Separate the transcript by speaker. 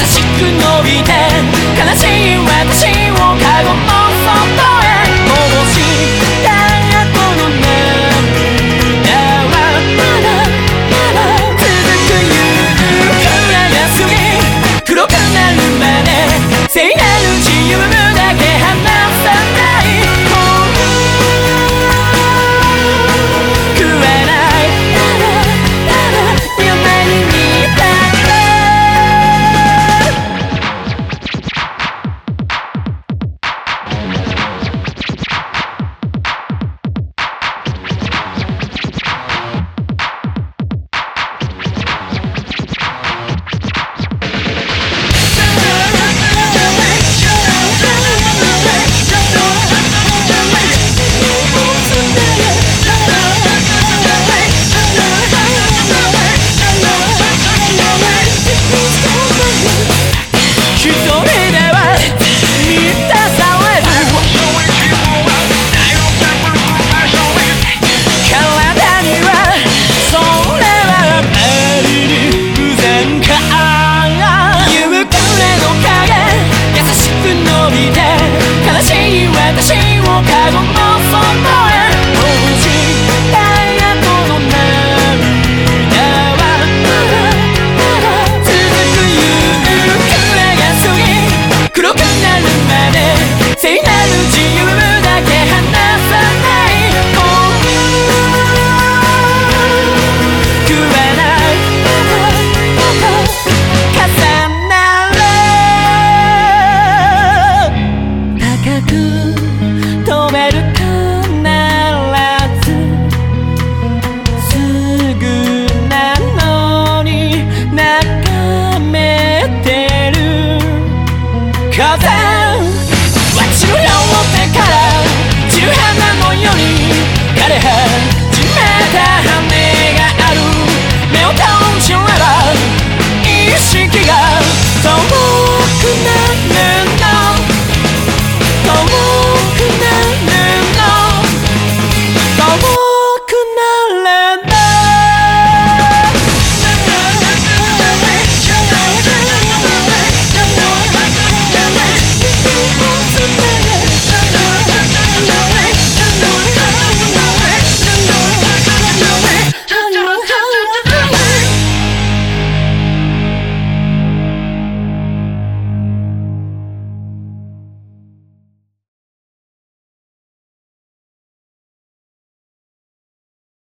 Speaker 1: 優しく伸びて風。は治療をってから散る花のように枯れ始めた